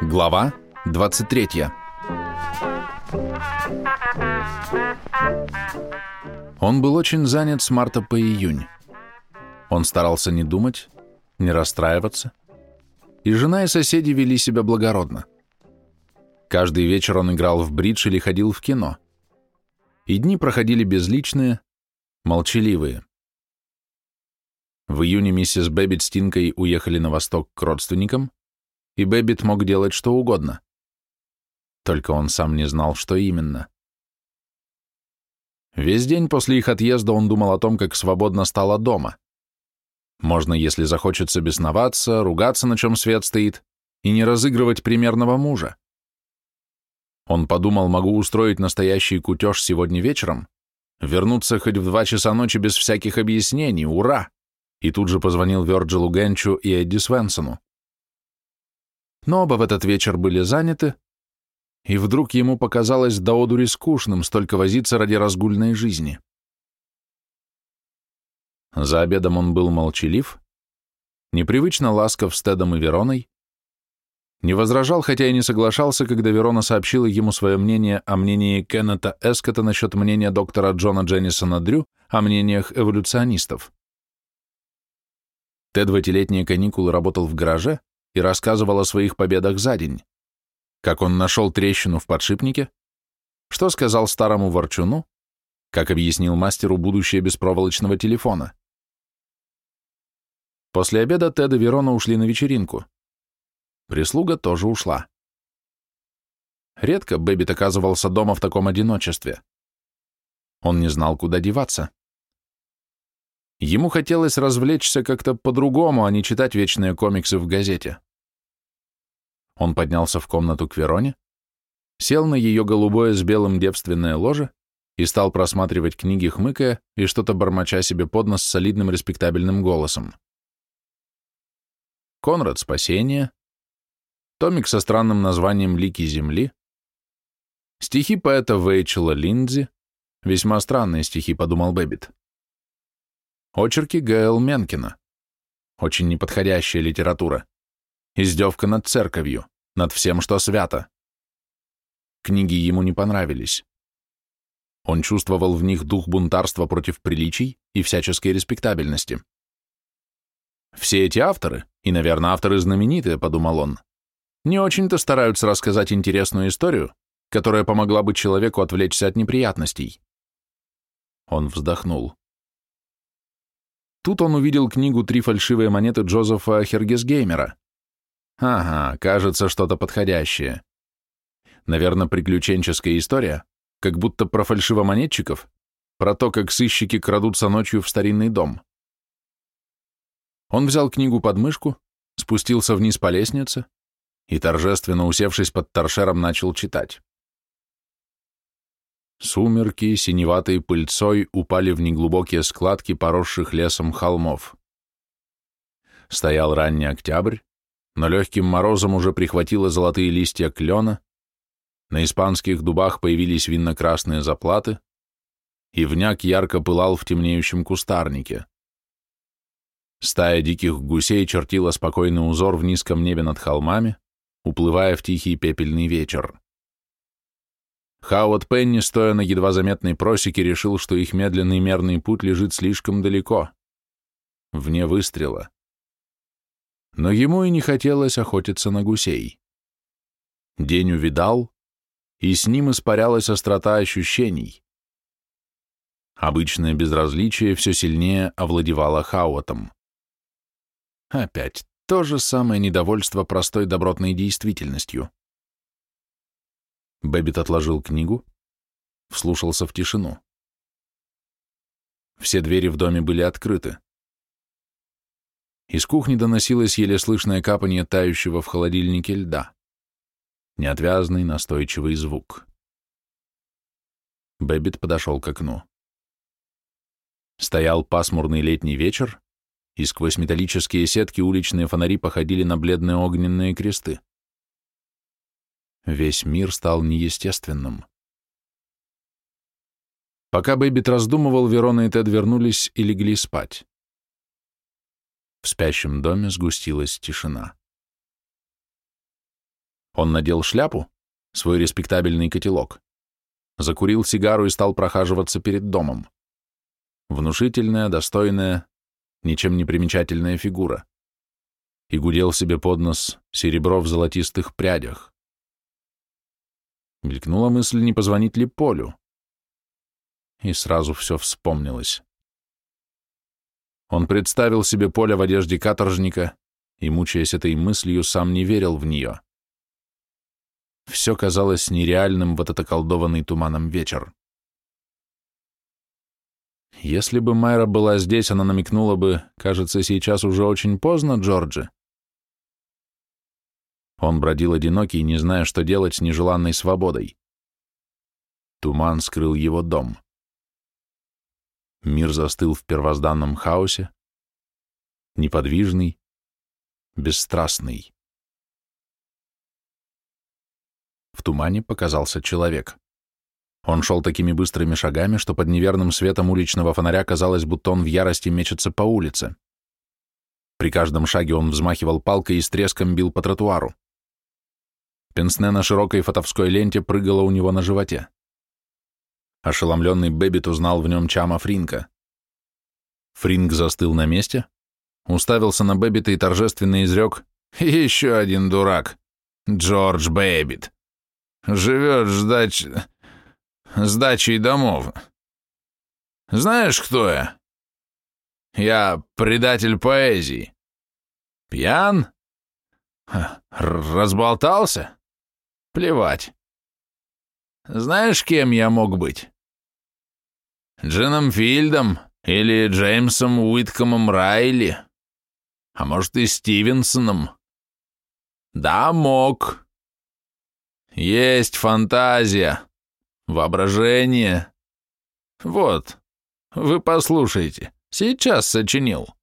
Глава 23 Он был очень занят с марта по июнь. Он старался не думать, не расстраиваться, и жена и соседи вели себя благородно. Каждый вечер он играл в бридж или ходил в кино. И дни проходили безличные, молчаливые. В июне миссис Бэббит с Тинкой уехали на восток к родственникам, и Бэббит мог делать что угодно. Только он сам не знал, что именно. Весь день после их отъезда он думал о том, как свободно стало дома. Можно, если захочется бесноваться, ругаться, на чем свет стоит, и не разыгрывать примерного мужа. Он подумал, могу устроить настоящий кутеж сегодня вечером, вернуться хоть в два часа ночи без всяких объяснений, ура! И тут же позвонил Вёрджилу Генчу и Эдди Свенсону. Но оба в этот вечер были заняты, и вдруг ему показалось до одури скучным столько возиться ради разгульной жизни. За обедом он был молчалив, непривычно ласков с Тедом и Вероной, не возражал, хотя и не соглашался, когда Верона сообщила ему свое мнение о мнении Кеннета Эскота насчет мнения доктора Джона Дженнисона Дрю о мнениях эволюционистов. Тед в эти летние каникулы работал в гараже и рассказывал о своих победах за день, как он нашел трещину в подшипнике, что сказал старому ворчуну, как объяснил мастеру будущее беспроволочного телефона. После обеда Тед и Верона ушли на вечеринку. Прислуга тоже ушла. Редко Бэббит оказывался дома в таком одиночестве. Он не знал, куда деваться. Ему хотелось развлечься как-то по-другому, а не читать вечные комиксы в газете. Он поднялся в комнату к Вероне, сел на ее голубое с белым девственное ложе и стал просматривать книги, хмыкая и что-то бормоча себе под нос солидным респектабельным голосом. Конрад «Спасение», томик со странным названием «Лики Земли», стихи поэта Вейчела Линдзи, весьма странные стихи, подумал Бэббит. Очерки Г.Л. Менкена, очень неподходящая литература, издевка над церковью, над всем, что свято. Книги ему не понравились. Он чувствовал в них дух бунтарства против приличий и всяческой респектабельности. Все эти авторы, и, наверное, авторы знаменитые, подумал он, не очень-то стараются рассказать интересную историю, которая помогла бы человеку отвлечься от неприятностей. Он вздохнул. Тут он увидел книгу «Три фальшивые монеты» Джозефа Хергесгеймера. Ага, кажется, что-то подходящее. Наверное, приключенческая история, как будто про фальшивомонетчиков, про то, как сыщики крадутся ночью в старинный дом. Он взял книгу под мышку, спустился вниз по лестнице, и, торжественно усевшись под торшером, начал читать. Сумерки, синеватой пыльцой, упали в неглубокие складки поросших лесом холмов. Стоял ранний октябрь, но легким морозом уже прихватило золотые листья клена, на испанских дубах появились винно-красные заплаты, и вняк ярко пылал в темнеющем кустарнике. Стая диких гусей чертила спокойный узор в низком небе над холмами, уплывая в тихий пепельный вечер. Хауот Пенни, стоя на едва заметной просеке, решил, что их медленный мерный путь лежит слишком далеко, вне выстрела. Но ему и не хотелось охотиться на гусей. День увидал, и с ним испарялась острота ощущений. Обычное безразличие все сильнее овладевало Хауотом. Опять то же самое недовольство простой добротной действительностью. Бэббит отложил книгу, вслушался в тишину. Все двери в доме были открыты. Из кухни доносилось еле слышное капание тающего в холодильнике льда. Неотвязный, настойчивый звук. Бэббит подошел к окну. Стоял пасмурный летний вечер, и сквозь металлические сетки уличные фонари походили на бледные огненные кресты. Весь мир стал неестественным. Пока Бэббит раздумывал, Верона и Тед вернулись и легли спать. В спящем доме сгустилась тишина. Он надел шляпу, свой респектабельный котелок, закурил сигару и стал прохаживаться перед домом. Внушительная, достойная, ничем не примечательная фигура. И гудел себе под нос серебро в золотистых прядях. Мелькнула мысль, не позвонить ли Полю. И сразу все вспомнилось. Он представил себе Поля в одежде каторжника и, мучаясь этой мыслью, сам не верил в нее. Все казалось нереальным в этот околдованный туманом вечер. Если бы Майра была здесь, она намекнула бы, кажется, сейчас уже очень поздно, Джорджи. Он бродил одинокий, не зная, что делать с нежеланной свободой. Туман скрыл его дом. Мир застыл в первозданном хаосе, неподвижный, бесстрастный. В тумане показался человек. Он шел такими быстрыми шагами, что под неверным светом уличного фонаря казалось, будто он в ярости мечется по улице. При каждом шаге он взмахивал палкой и с треском бил по тротуару. Пенсне на широкой фотовской ленте прыгала у него на животе. Ошеломленный Бэббит узнал в нем Чама Фринка. Фринк застыл на месте, уставился на Бэббита и торжественно изрек «Еще один дурак! Джордж Бэббит!» Живет сдачей... сдачей домов. Знаешь, кто я? Я предатель поэзии. Пьян? Разболтался? Плевать. Знаешь, кем я мог быть? Джином Фильдом или Джеймсом Уиткомом Райли? А может и Стивенсоном? Да, мог. Есть фантазия, воображение. Вот, вы послушайте, сейчас сочинил.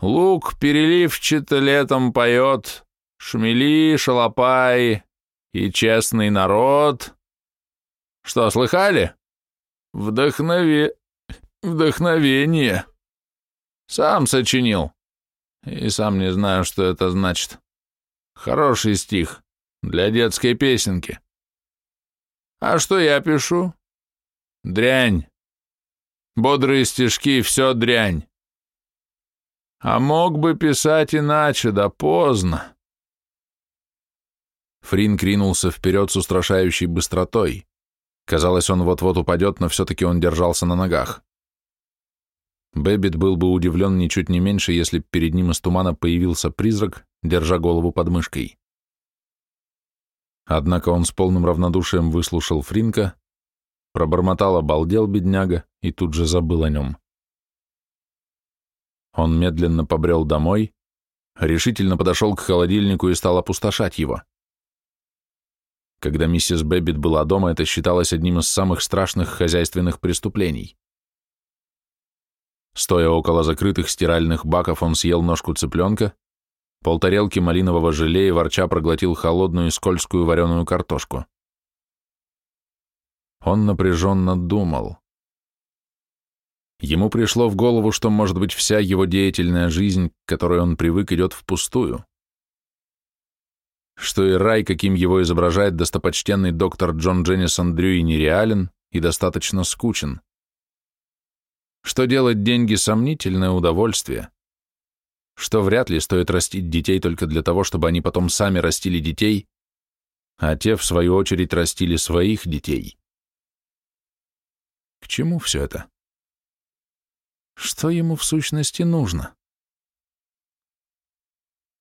Лук переливчато летом поет, шмели, шалопаи и честный народ. Что, слыхали? Вдохнове... Вдохновение. Сам сочинил. И сам не знаю, что это значит. Хороший стих. Для детской песенки. А что я пишу? Дрянь. Бодрые стишки — все дрянь. А мог бы писать иначе, да поздно. Фринк ринулся вперед с устрашающей быстротой. Казалось, он вот-вот упадет, но все-таки он держался на ногах. Бэббит был бы удивлен ничуть не меньше, если б перед ним из тумана появился призрак, держа голову под мышкой. Однако он с полным равнодушием выслушал Фринка, пробормотал обалдел бедняга и тут же забыл о нем. Он медленно побрел домой, решительно подошел к холодильнику и стал опустошать его. Когда миссис Бэббит была дома, это считалось одним из самых страшных хозяйственных преступлений. Стоя около закрытых стиральных баков, он съел ножку цыпленка, полтарелки малинового желе и ворча проглотил холодную и скользкую вареную картошку. Он напряженно думал. Ему пришло в голову, что, может быть, вся его деятельная жизнь, к которой он привык, идет впустую. Что и рай, каким его изображает достопочтенный доктор Джон Дженнисон Дрюи, нереален и достаточно скучен. Что делать деньги — сомнительное удовольствие что вряд ли стоит растить детей только для того, чтобы они потом сами растили детей, а те, в свою очередь, растили своих детей. К чему все это? Что ему в сущности нужно?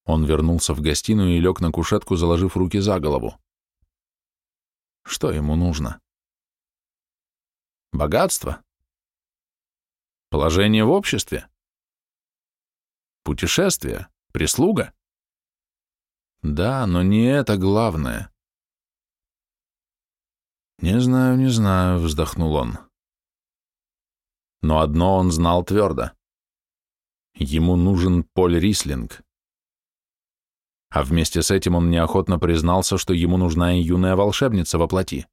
Он вернулся в гостиную и лег на кушетку, заложив руки за голову. Что ему нужно? Богатство? Положение в обществе? Путешествие? Прислуга? Да, но не это главное. Не знаю, не знаю, вздохнул он. Но одно он знал твердо. Ему нужен Поль Рислинг. А вместе с этим он неохотно признался, что ему нужна и юная волшебница во плоти.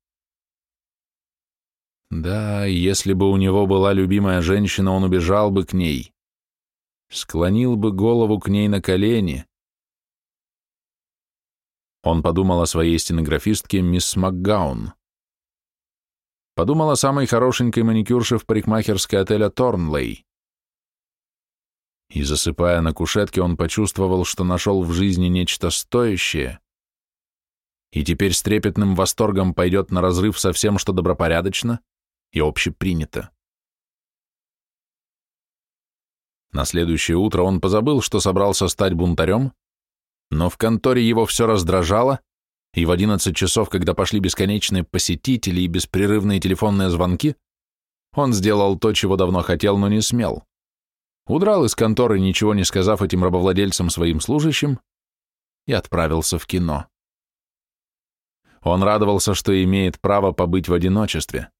Да, если бы у него была любимая женщина, он убежал бы к ней склонил бы голову к ней на колени. Он подумал о своей стенографистке мисс МакГаун. Подумал о самой хорошенькой маникюрше в парикмахерской отеля Торнлей. И засыпая на кушетке, он почувствовал, что нашел в жизни нечто стоящее, и теперь с трепетным восторгом пойдет на разрыв со всем, что добропорядочно и общепринято. На следующее утро он позабыл, что собрался стать бунтарем, но в конторе его все раздражало, и в одиннадцать часов, когда пошли бесконечные посетители и беспрерывные телефонные звонки, он сделал то, чего давно хотел, но не смел. Удрал из конторы, ничего не сказав этим рабовладельцам своим служащим, и отправился в кино. Он радовался, что имеет право побыть в одиночестве.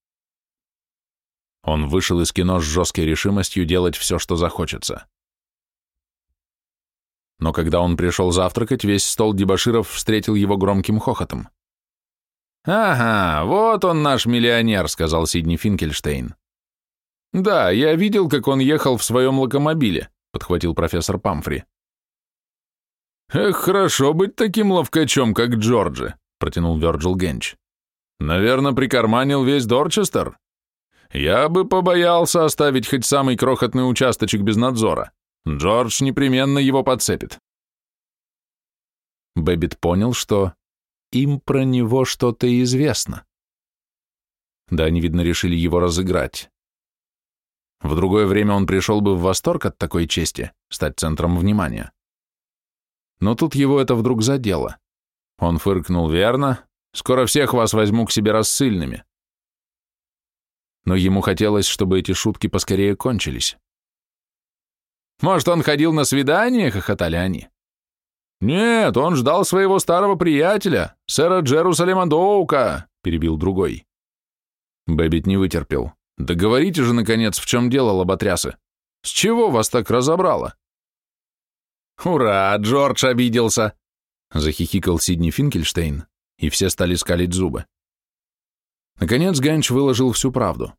Он вышел из кино с жесткой решимостью делать все, что захочется. Но когда он пришел завтракать, весь стол дебоширов встретил его громким хохотом. «Ага, вот он наш миллионер», — сказал Сидни Финкельштейн. «Да, я видел, как он ехал в своем локомобиле», — подхватил профессор Памфри. «Эх, хорошо быть таким ловкачом, как Джорджи», — протянул Вёрджил Генч. «Наверное, прикарманил весь Дорчестер?» Я бы побоялся оставить хоть самый крохотный участочек без надзора. Джордж непременно его подцепит. Бэббит понял, что им про него что-то известно. Да, они, видно, решили его разыграть. В другое время он пришел бы в восторг от такой чести, стать центром внимания. Но тут его это вдруг задело. Он фыркнул верно. «Скоро всех вас возьму к себе рассыльными но ему хотелось, чтобы эти шутки поскорее кончились. «Может, он ходил на свидание?» — хохотали они. «Нет, он ждал своего старого приятеля, сэра Джерусалема Доука», — перебил другой. Бэббит не вытерпел. «Да говорите же, наконец, в чем дело, лоботрясы? С чего вас так разобрало?» «Ура, Джордж обиделся!» — захихикал Сидни Финкельштейн, и все стали скалить зубы. Наконец Ганч выложил всю правду.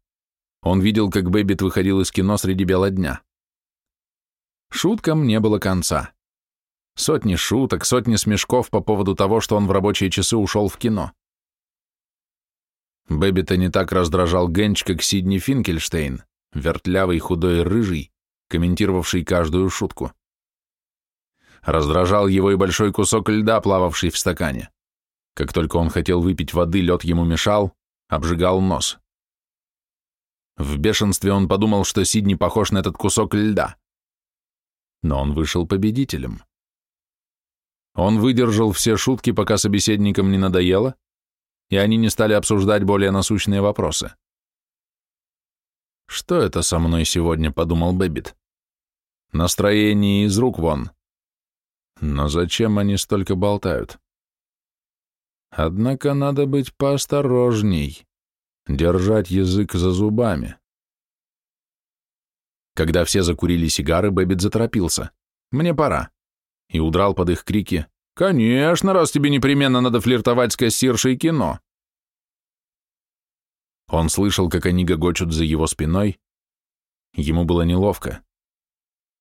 Он видел, как Бэббит выходил из кино среди бела дня. Шуткам не было конца. Сотни шуток, сотни смешков по поводу того, что он в рабочие часы ушел в кино. Бэббита не так раздражал Ганч, как Сидни Финкельштейн, вертлявый, худой, рыжий, комментировавший каждую шутку. Раздражал его и большой кусок льда, плававший в стакане. Как только он хотел выпить воды, лед ему мешал, обжигал нос. В бешенстве он подумал, что Сидни похож на этот кусок льда. Но он вышел победителем. Он выдержал все шутки, пока собеседникам не надоело, и они не стали обсуждать более насущные вопросы. «Что это со мной сегодня?» — подумал Бэббит. «Настроение из рук вон. Но зачем они столько болтают?» Однако надо быть поосторожней, держать язык за зубами. Когда все закурили сигары, Бэббит заторопился. «Мне пора». И удрал под их крики. «Конечно, раз тебе непременно надо флиртовать с кассиршей кино». Он слышал, как они гогочут за его спиной. Ему было неловко.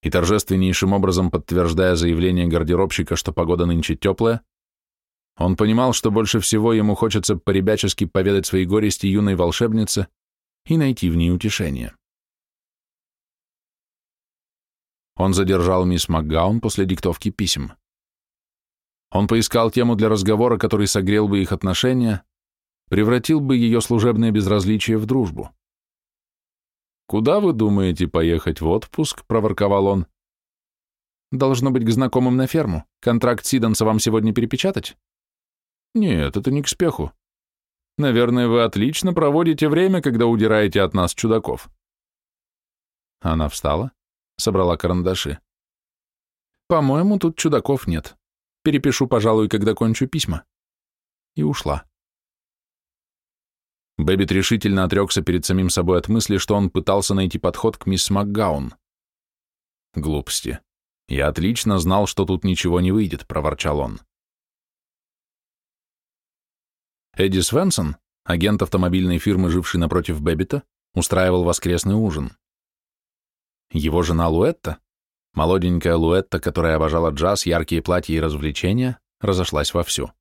И торжественнейшим образом подтверждая заявление гардеробщика, что погода нынче теплая, он понимал, что больше всего ему хочется поребячески поведать свои горести юной волшебнице и найти в ней утешение. Он задержал мисс МакГаун после диктовки писем. Он поискал тему для разговора, который согрел бы их отношения, превратил бы ее служебное безразличие в дружбу. «Куда вы думаете поехать в отпуск?» — проворковал он. «Должно быть к знакомым на ферму. Контракт Сиданса вам сегодня перепечатать?» Нет, это не к спеху. Наверное, вы отлично проводите время, когда удираете от нас, чудаков. Она встала, собрала карандаши. По-моему, тут чудаков нет. Перепишу, пожалуй, когда кончу письма. И ушла. Бэббит решительно отрекся перед самим собой от мысли, что он пытался найти подход к мисс МакГаун. Глупости. Я отлично знал, что тут ничего не выйдет, проворчал он. Эдди Свенсон, агент автомобильной фирмы, живший напротив Бэббита, устраивал воскресный ужин. Его жена Луэтта, Молоденькая Луэтта, которая обожала джаз, яркие платья и развлечения, разошлась вовсю.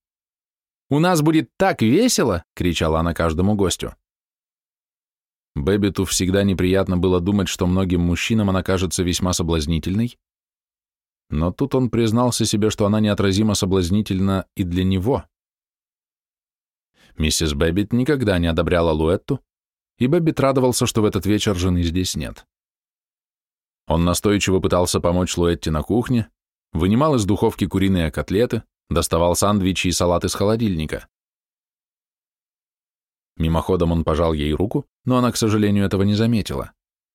«У нас будет так весело!» — кричала она каждому гостю. Бэббиту всегда неприятно было думать, что многим мужчинам она кажется весьма соблазнительной, но тут он признался себе, что она неотразимо соблазнительна и для него. Миссис Бэббит никогда не одобряла Луэтту, и Бэббит радовался, что в этот вечер жены здесь нет. Он настойчиво пытался помочь Луэтте на кухне, вынимал из духовки куриные котлеты, доставал сандвичи и салат из холодильника. Мимоходом он пожал ей руку, но она, к сожалению, этого не заметила.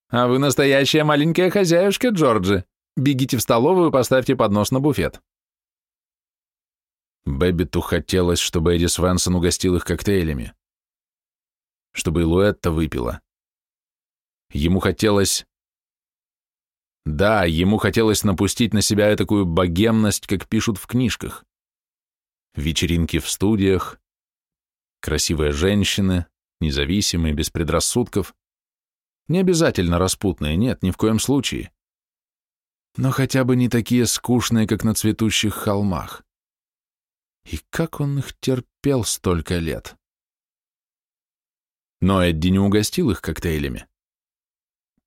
«А вы настоящая маленькая хозяюшка, Джорджи. Бегите в столовую, поставьте поднос на буфет». Бэббиту хотелось, чтобы Эдди Свенсон угостил их коктейлями. Чтобы и Луэтта выпила. Ему хотелось... Да, ему хотелось напустить на себя такую богемность, как пишут в книжках. Вечеринки в студиях, красивые женщины, независимые, без предрассудков. Не обязательно распутные, нет, ни в коем случае. Но хотя бы не такие скучные, как на цветущих холмах. И как он их терпел столько лет? Но Эдди не угостил их коктейлями.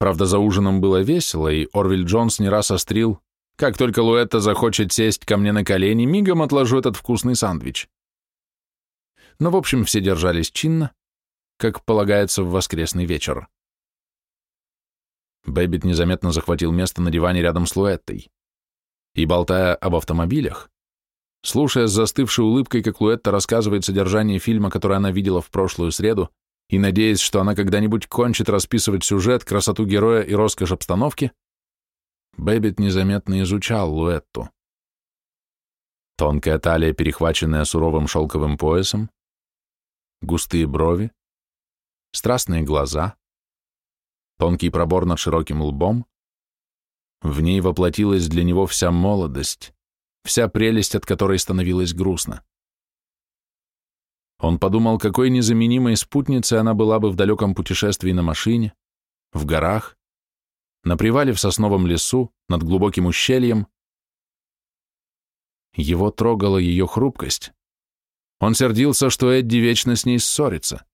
Правда, за ужином было весело, и Орвиль Джонс не раз острил, как только Луэтта захочет сесть ко мне на колени, мигом отложу этот вкусный сандвич. Но, в общем, все держались чинно, как полагается в воскресный вечер. Бэббит незаметно захватил место на диване рядом с Луэттой. И, болтая об автомобилях, слушая с застывшей улыбкой, как Луэтта рассказывает содержание фильма, который она видела в прошлую среду, и надеясь, что она когда-нибудь кончит расписывать сюжет, красоту героя и роскошь обстановки, Бэббит незаметно изучал Луэтту. Тонкая талия, перехваченная суровым шелковым поясом, густые брови, страстные глаза, тонкий пробор над широким лбом. В ней воплотилась для него вся молодость, вся прелесть, от которой становилось грустно. Он подумал, какой незаменимой спутницей она была бы в далеком путешествии на машине, в горах, на привале в сосновом лесу, над глубоким ущельем. Его трогала ее хрупкость. Он сердился, что Эдди вечно с ней ссорится.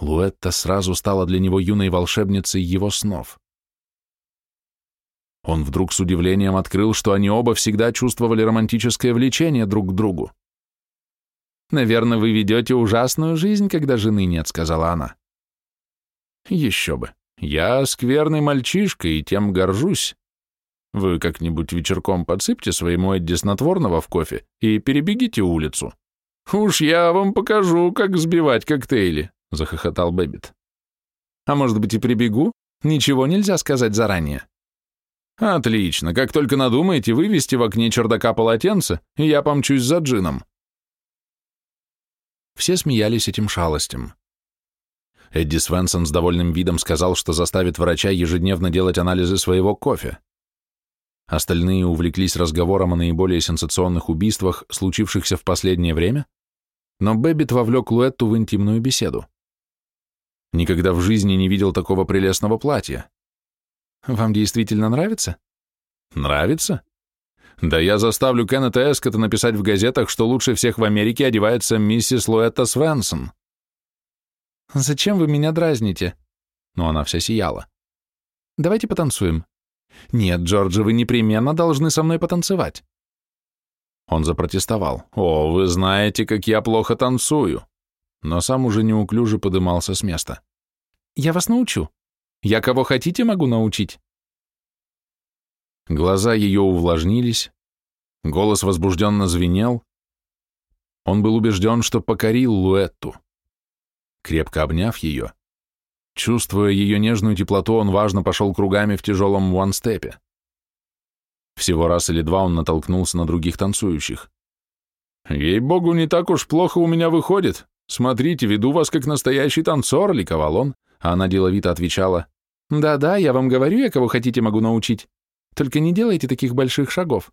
Луэтта сразу стала для него юной волшебницей его снов. Он вдруг с удивлением открыл, что они оба всегда чувствовали романтическое влечение друг к другу. «Наверное, вы ведете ужасную жизнь, когда жены нет», — сказала она. «Еще бы. Я скверный мальчишка и тем горжусь. Вы как-нибудь вечерком подсыпьте своему Эдди снотворного в кофе и перебегите улицу. Уж я вам покажу, как сбивать коктейли», — захохотал Бэббит. «А может быть и прибегу? Ничего нельзя сказать заранее». «Отлично. Как только надумаете вывесить в окне чердака полотенце, я помчусь за джином». Все смеялись этим шалостям. Эдди Свенсон с довольным видом сказал, что заставит врача ежедневно делать анализы своего кофе. Остальные увлеклись разговором о наиболее сенсационных убийствах, случившихся в последнее время, но Бэббит вовлек Луэтту в интимную беседу. Никогда в жизни не видел такого прелестного платья. Вам действительно нравится? Нравится? Да я заставлю Кеннета Эскота написать в газетах, что лучше всех в Америке одевается миссис Луэтта Свенсон. Зачем вы меня дразните? Но она вся сияла. Давайте потанцуем. Нет, Джорджи, вы непременно должны со мной потанцевать. Он запротестовал. О, вы знаете, как я плохо танцую. Но сам уже неуклюже подымался с места. Я вас научу. Я кого хотите могу научить. Глаза ее увлажнились, голос возбужденно звенел. Он был убежден, что покорил Луэтту. Крепко обняв ее, чувствуя ее нежную теплоту, он важно пошел кругами в тяжелом ванстепе. Всего раз или два он натолкнулся на других танцующих. «Ей-богу, не так уж плохо у меня выходит. Смотрите, веду вас как настоящий танцор», — ликовал он, а она деловито отвечала. «Да-да, я вам говорю, я кого хотите могу научить. Только не делайте таких больших шагов.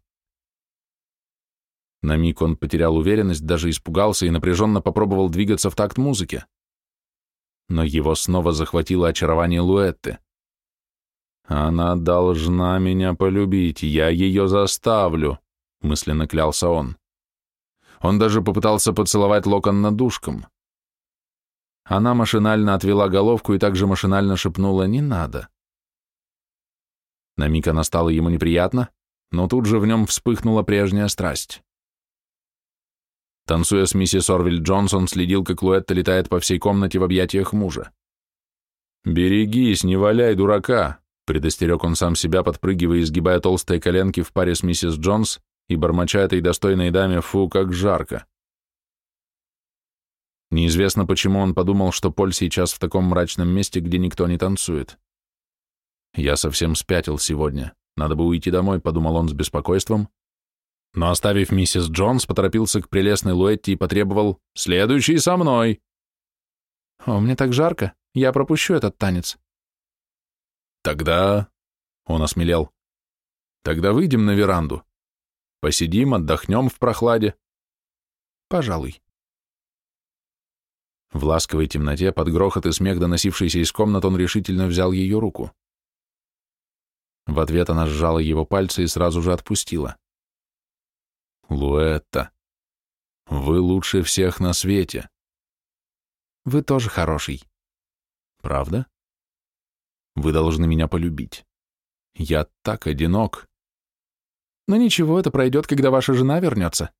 На миг он потерял уверенность, даже испугался и напряженно попробовал двигаться в такт музыки. Но его снова захватило очарование Луэтты. «Она должна меня полюбить, я ее заставлю», — мысленно клялся он. Он даже попытался поцеловать локон над душком. Она машинально отвела головку и также машинально шепнула «не надо». На миг она стала ему неприятно, но тут же в нем вспыхнула прежняя страсть. Танцуя с миссис Орвиль Джонсон, следил, как Луэтта летает по всей комнате в объятиях мужа. «Берегись, не валяй дурака», — предостерег он сам себя, подпрыгивая и сгибая толстые коленки в паре с миссис Джонс и бормоча этой достойной даме «фу, как жарко». Неизвестно, почему он подумал, что Поль сейчас в таком мрачном месте, где никто не танцует. «Я совсем спятил сегодня. Надо бы уйти домой», — подумал он с беспокойством. Но, оставив миссис Джонс, поторопился к прелестной Луэтти и потребовал «Следующий со мной!» «О, мне так жарко. Я пропущу этот танец». «Тогда...» — он осмелел. «Тогда выйдем на веранду. Посидим, отдохнем в прохладе». «Пожалуй». В ласковой темноте, под грохот и смех, доносившийся из комнат, он решительно взял ее руку. В ответ она сжала его пальцы и сразу же отпустила. «Луэтта, вы лучше всех на свете». «Вы тоже хороший». «Правда?» «Вы должны меня полюбить. Я так одинок». «Но ничего, это пройдет, когда ваша жена вернется».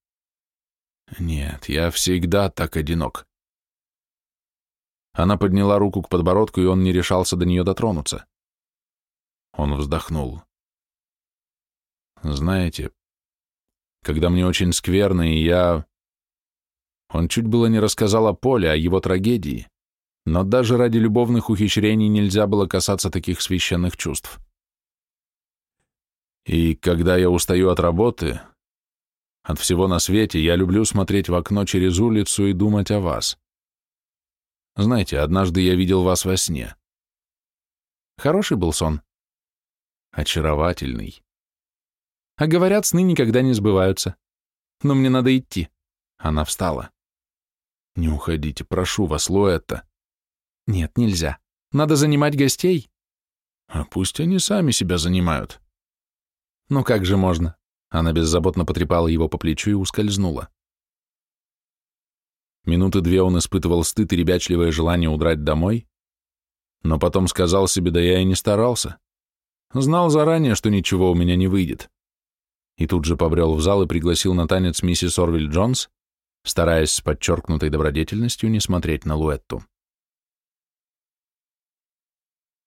«Нет, я всегда так одинок». Она подняла руку к подбородку, и он не решался до нее дотронуться. Он вздохнул. «Знаете, когда мне очень скверно, и я...» Он чуть было не рассказал о Поле, о его трагедии, но даже ради любовных ухищрений нельзя было касаться таких священных чувств. И когда я устаю от работы, от всего на свете, я люблю смотреть в окно через улицу и думать о вас. Знаете, однажды я видел вас во сне. Хороший был сон? Очаровательный. А говорят, сны никогда не сбываются. Но мне надо идти. Она встала. Не уходите, прошу вас, Лоэтта. Нет, нельзя. Надо занимать гостей. А пусть они сами себя занимают. Ну как же можно? Она беззаботно потрепала его по плечу и ускользнула. Минуты две он испытывал стыд и ребячливое желание удрать домой, но потом сказал себе, да я и не старался. Знал заранее, что ничего у меня не выйдет. И тут же побрел в зал и пригласил на танец миссис Орвиль Джонс, стараясь с подчеркнутой добродетельностью не смотреть на Луэтту.